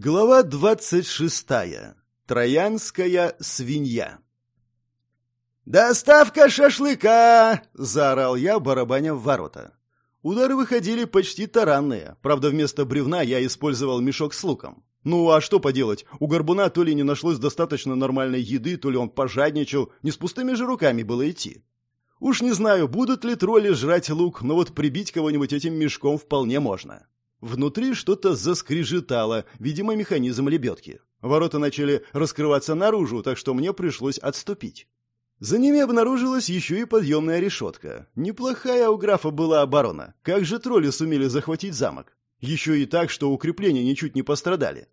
Глава двадцать шестая. Троянская свинья. «Доставка шашлыка!» – заорал я, барабаня в ворота. Удары выходили почти таранные. Правда, вместо бревна я использовал мешок с луком. Ну а что поделать? У горбуна то ли не нашлось достаточно нормальной еды, то ли он пожадничал. Не с пустыми же руками было идти. Уж не знаю, будут ли тролли жрать лук, но вот прибить кого-нибудь этим мешком вполне можно. Внутри что-то заскрежетало, видимо, механизм лебедки. Ворота начали раскрываться наружу, так что мне пришлось отступить. За ними обнаружилась еще и подъемная решетка. Неплохая у графа была оборона. Как же тролли сумели захватить замок? Еще и так, что укрепления ничуть не пострадали.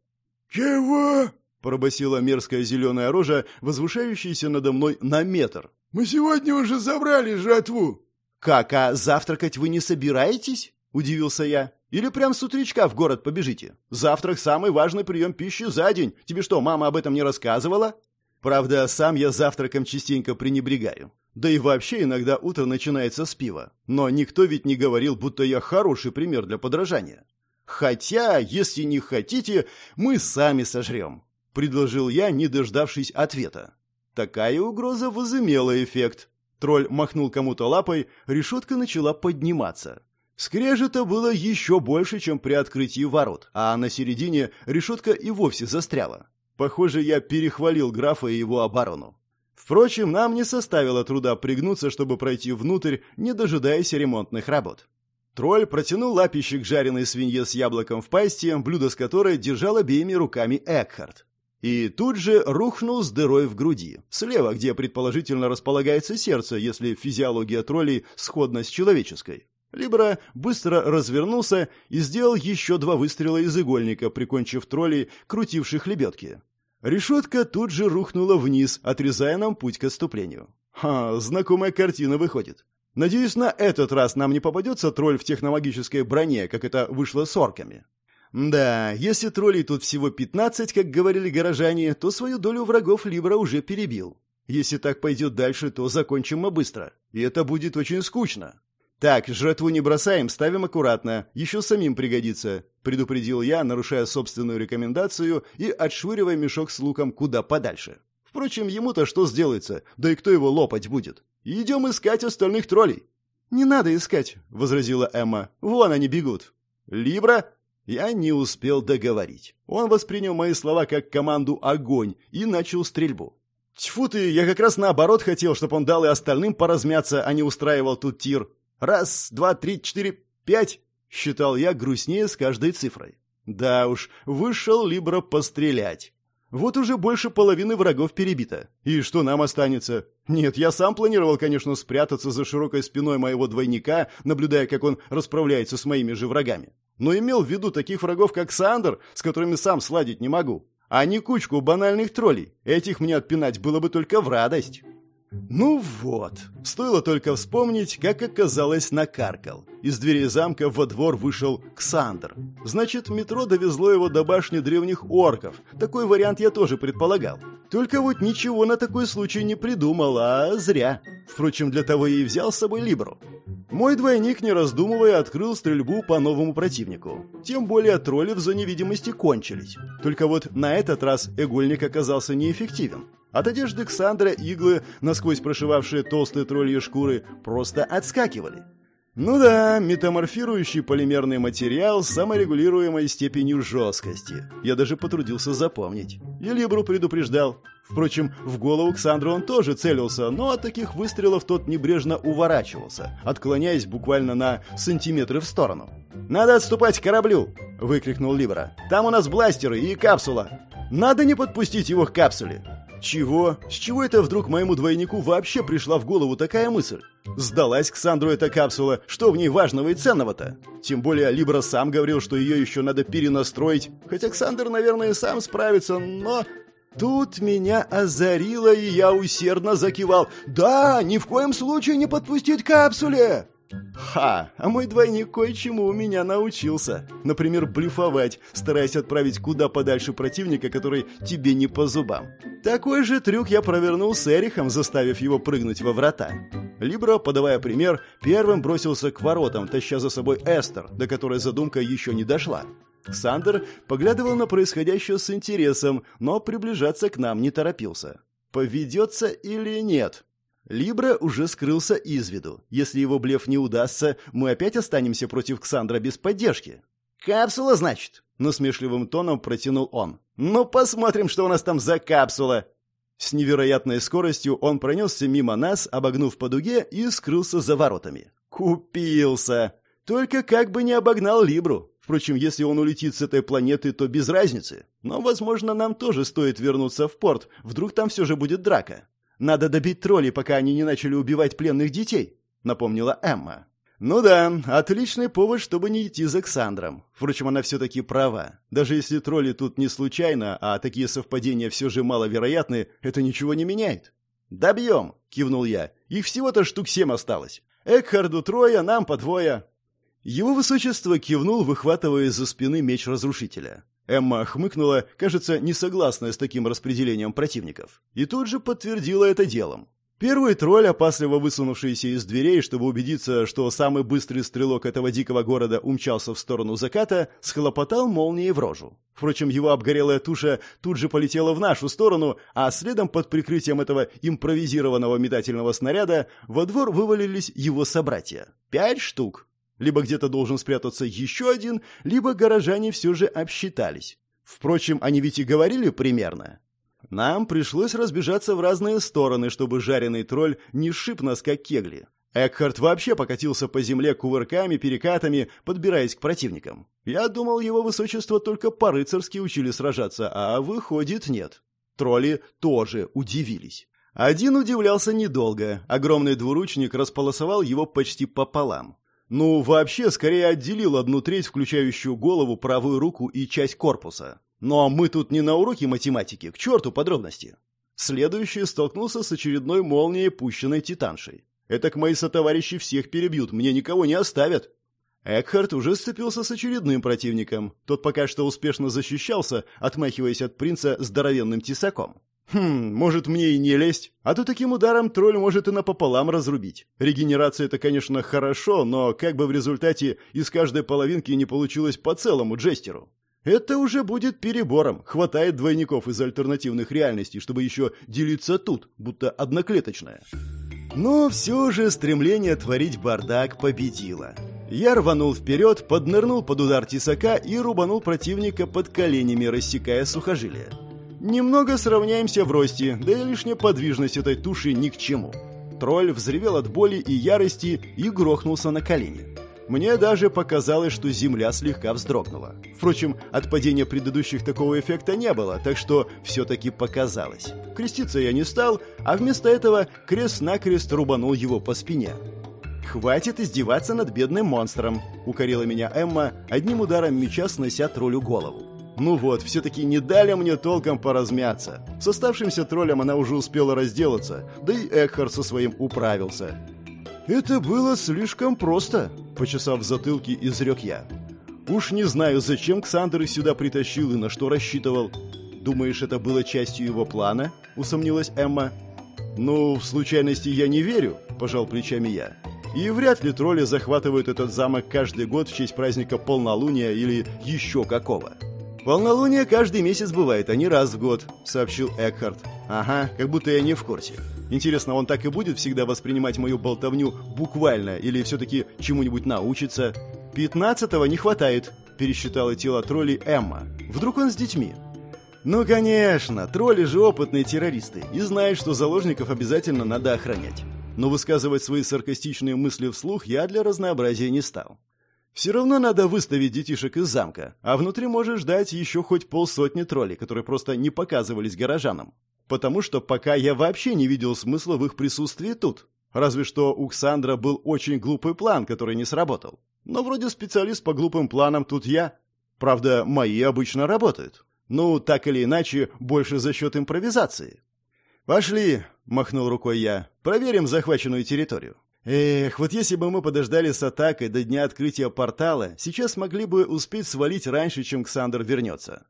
«Чего?» — пробасила мерзкая зеленая рожа, возвышающаяся надо мной на метр. «Мы сегодня уже забрали жатву». «Как, а завтракать вы не собираетесь?» — удивился я. «Или прям с утречка в город побежите? Завтрак — самый важный прием пищи за день. Тебе что, мама об этом не рассказывала?» Правда, сам я завтраком частенько пренебрегаю. Да и вообще иногда утро начинается с пива. Но никто ведь не говорил, будто я хороший пример для подражания. Хотя, если не хотите, мы сами сожрем, предложил я, не дождавшись ответа. Такая угроза возымела эффект. Тролль махнул кому-то лапой, решетка начала подниматься. Скрежета было еще больше, чем при открытии ворот, а на середине решетка и вовсе застряла. Похоже, я перехвалил графа и его оборону. Впрочем, нам не составило труда пригнуться, чтобы пройти внутрь, не дожидаясь ремонтных работ. Тролль протянул лапищик жареной свинье с яблоком в пасти, блюдо с которой держал обеими руками Экхард. И тут же рухнул с дырой в груди, слева, где предположительно располагается сердце, если физиология троллей сходна с человеческой. Либра быстро развернулся и сделал еще два выстрела из игольника, прикончив троллей, крутивших лебедки. Решетка тут же рухнула вниз, отрезая нам путь к отступлению. Ха, знакомая картина выходит. Надеюсь, на этот раз нам не попадется тролль в технологической броне, как это вышло с орками. Да, если троллей тут всего пятнадцать, как говорили горожане, то свою долю врагов Либра уже перебил. Если так пойдет дальше, то закончим мы быстро. И это будет очень скучно. «Так, жратву не бросаем, ставим аккуратно, еще самим пригодится», — предупредил я, нарушая собственную рекомендацию и отшвыривая мешок с луком куда подальше. Впрочем, ему-то что сделается, да и кто его лопать будет? Идем искать остальных троллей. «Не надо искать», — возразила Эмма. «Вон они бегут». «Либра?» Я не успел договорить. Он воспринял мои слова как команду «Огонь» и начал стрельбу. Тьфу ты, я как раз наоборот хотел, чтобы он дал и остальным поразмяться, а не устраивал тут тир. Раз, два, три, четыре, пять, считал я грустнее с каждой цифрой. Да уж, вышел Либра пострелять. Вот уже больше половины врагов перебито. И что нам останется? Нет, я сам планировал, конечно, спрятаться за широкой спиной моего двойника, наблюдая, как он расправляется с моими же врагами. Но имел в виду таких врагов, как Сандер, с которыми сам сладить не могу. А не кучку банальных троллей. Этих мне отпинать было бы только в радость. Ну вот, стоило только вспомнить, как оказалось накаркал. Из двери замка во двор вышел Ксандр. Значит, метро довезло его до башни древних орков. Такой вариант я тоже предполагал. Только вот ничего на такой случай не придумал, а зря. Впрочем, для того и взял с собой Либру. Мой двойник, не раздумывая, открыл стрельбу по новому противнику. Тем более тролли в зоне видимости кончились. Только вот на этот раз игольник оказался неэффективен. От одежды Ксандра иглы, насквозь прошивавшие толстые тролльи шкуры, просто отскакивали. Ну да, метаморфирующий полимерный материал с саморегулируемой степенью жесткости. Я даже потрудился запомнить. И предупреждал. Впрочем, в голову Ксандру он тоже целился, но от таких выстрелов тот небрежно уворачивался, отклоняясь буквально на сантиметры в сторону. «Надо отступать к кораблю!» — выкрикнул Либра. «Там у нас бластеры и капсула! Надо не подпустить его к капсуле!» Чего? С чего это вдруг моему двойнику вообще пришла в голову такая мысль? Сдалась Ксандру эта капсула, что в ней важного и ценного-то? Тем более Либра сам говорил, что ее еще надо перенастроить, хотя Ксандр, наверное, сам справится, но... Тут меня озарило, и я усердно закивал. «Да, ни в коем случае не подпустить капсуле!» Ха, а мой двойник кое-чему у меня научился. Например, блефовать, стараясь отправить куда подальше противника, который тебе не по зубам. Такой же трюк я провернул с Эрихом, заставив его прыгнуть во врата. Либро, подавая пример, первым бросился к воротам, таща за собой Эстер, до которой задумка еще не дошла. Ксандр поглядывал на происходящее с интересом, но приближаться к нам не торопился. Поведется или нет? Либра уже скрылся из виду. Если его блеф не удастся, мы опять останемся против Ксандра без поддержки. «Капсула, значит?» — насмешливым тоном протянул он. «Ну, посмотрим, что у нас там за капсула!» С невероятной скоростью он пронесся мимо нас, обогнув по дуге и скрылся за воротами. «Купился!» Только как бы не обогнал Либру. Впрочем, если он улетит с этой планеты, то без разницы. Но, возможно, нам тоже стоит вернуться в порт. Вдруг там все же будет драка. Надо добить троллей, пока они не начали убивать пленных детей», — напомнила Эмма. «Ну да, отличный повод, чтобы не идти за Ксандром. Впрочем, она все-таки права. Даже если тролли тут не случайно, а такие совпадения все же маловероятны, это ничего не меняет». «Добьем!» — кивнул я. «Их всего-то штук семь осталось. Экхарду трое, нам по двое». Его высочество кивнул, выхватывая из-за спины меч разрушителя. Эмма хмыкнула, кажется, не согласная с таким распределением противников, и тут же подтвердила это делом. Первый тролль, опасливо высунувшийся из дверей, чтобы убедиться, что самый быстрый стрелок этого дикого города умчался в сторону заката, схлопотал молнией в рожу. Впрочем, его обгорелая туша тут же полетела в нашу сторону, а следом под прикрытием этого импровизированного метательного снаряда во двор вывалились его собратья. Пять штук. Либо где-то должен спрятаться еще один, либо горожане все же обсчитались. Впрочем, они ведь и говорили примерно. Нам пришлось разбежаться в разные стороны, чтобы жареный тролль не шип нас, как кегли. Экхард вообще покатился по земле кувырками, перекатами, подбираясь к противникам. Я думал, его высочество только по-рыцарски учили сражаться, а выходит, нет. Тролли тоже удивились. Один удивлялся недолго. Огромный двуручник располосовал его почти пополам. Ну, вообще, скорее отделил одну треть, включающую голову, правую руку и часть корпуса. Но мы тут не на уроке математики, к черту подробности. Следующий столкнулся с очередной молнией, пущенной титаншей. Этак мои сотоварищи всех перебьют, мне никого не оставят. Экхард уже сцепился с очередным противником. Тот пока что успешно защищался, отмахиваясь от принца здоровенным тесаком. Хм, может мне и не лезть? А то таким ударом тролль может и напополам разрубить. Регенерация это, конечно, хорошо, но как бы в результате из каждой половинки не получилось по целому джестеру. Это уже будет перебором. Хватает двойников из альтернативных реальностей, чтобы еще делиться тут, будто одноклеточная. Но все же стремление творить бардак победило. Я рванул вперед, поднырнул под удар тесака и рубанул противника под коленями, рассекая сухожилие. Немного сравняемся в росте, да и лишняя подвижность этой туши ни к чему. Тролль взревел от боли и ярости и грохнулся на колени. Мне даже показалось, что земля слегка вздрогнула. Впрочем, от падения предыдущих такого эффекта не было, так что все-таки показалось. Креститься я не стал, а вместо этого крест-накрест рубанул его по спине. «Хватит издеваться над бедным монстром», — укорила меня Эмма, одним ударом меча снося троллю голову. Ну вот, все-таки не дали мне толком поразмяться. С оставшимся троллем она уже успела разделаться, да и Экхар со своим управился. «Это было слишком просто», — почесав затылки, изрек я. «Уж не знаю, зачем Ксандр их сюда притащил и на что рассчитывал. Думаешь, это было частью его плана?» — усомнилась Эмма. «Ну, в случайности я не верю», — пожал плечами я. «И вряд ли тролли захватывают этот замок каждый год в честь праздника полнолуния или еще какого». «Полнолуние каждый месяц бывает, а не раз в год», — сообщил Экхард. «Ага, как будто я не в курсе. Интересно, он так и будет всегда воспринимать мою болтовню буквально или все-таки чему-нибудь научится?» «Пятнадцатого не хватает», — пересчитала тело троллей Эмма. «Вдруг он с детьми?» «Ну, конечно, тролли же опытные террористы и знают, что заложников обязательно надо охранять. Но высказывать свои саркастичные мысли вслух я для разнообразия не стал. Все равно надо выставить детишек из замка, а внутри может ждать еще хоть полсотни троллей, которые просто не показывались горожанам. Потому что пока я вообще не видел смысла в их присутствии тут. Разве что у Ксандра был очень глупый план, который не сработал. Но вроде специалист по глупым планам тут я. Правда, мои обычно работают. Ну, так или иначе, больше за счет импровизации. «Пошли», — махнул рукой я, — «проверим захваченную территорию». Эх, вот если бы мы подождали с атакой до дня открытия портала, сейчас могли бы успеть свалить раньше, чем Ксандр вернется.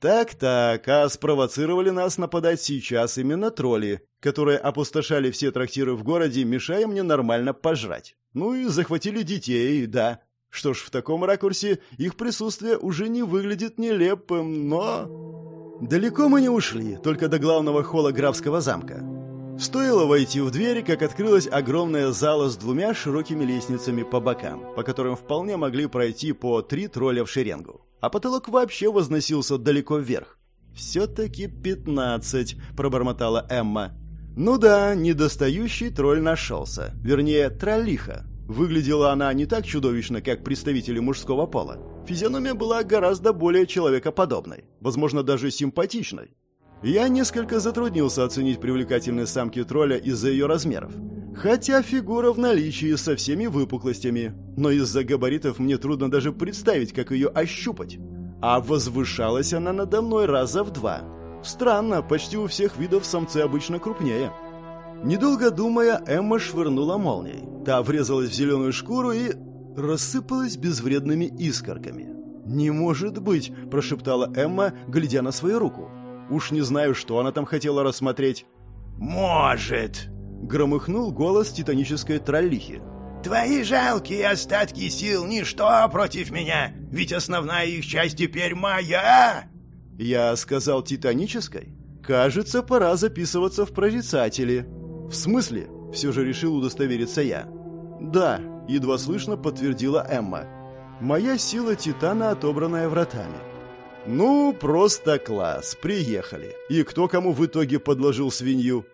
Так-так, а спровоцировали нас нападать сейчас именно тролли, которые опустошали все трактиры в городе, мешая мне нормально пожрать. Ну и захватили детей, да. Что ж, в таком ракурсе их присутствие уже не выглядит нелепым, но... Далеко мы не ушли, только до главного холла графского замка. Стоило войти в дверь, как открылась огромная зала с двумя широкими лестницами по бокам, по которым вполне могли пройти по три тролля в шеренгу. А потолок вообще возносился далеко вверх. «Все-таки пятнадцать», — пробормотала Эмма. «Ну да, недостающий тролль нашелся. Вернее, троллиха. Выглядела она не так чудовищно, как представители мужского пола. Физиономия была гораздо более человекоподобной, возможно, даже симпатичной. Я несколько затруднился оценить привлекательность самки тролля из-за ее размеров. Хотя фигура в наличии со всеми выпуклостями, но из-за габаритов мне трудно даже представить, как ее ощупать. А возвышалась она надо мной раза в два. Странно, почти у всех видов самцы обычно крупнее. Недолго думая, Эмма швырнула молнией. Та врезалась в зеленую шкуру и... рассыпалась безвредными искорками. «Не может быть!» – прошептала Эмма, глядя на свою руку. «Уж не знаю, что она там хотела рассмотреть». «Может!» – громыхнул голос титанической троллихи. «Твои жалкие остатки сил – ничто против меня, ведь основная их часть теперь моя!» Я сказал «титанической»? Кажется, пора записываться в прорицатели. «В смысле?» – все же решил удостовериться я. «Да», – едва слышно подтвердила Эмма. «Моя сила Титана, отобранная вратами». «Ну, просто класс, приехали. И кто кому в итоге подложил свинью?»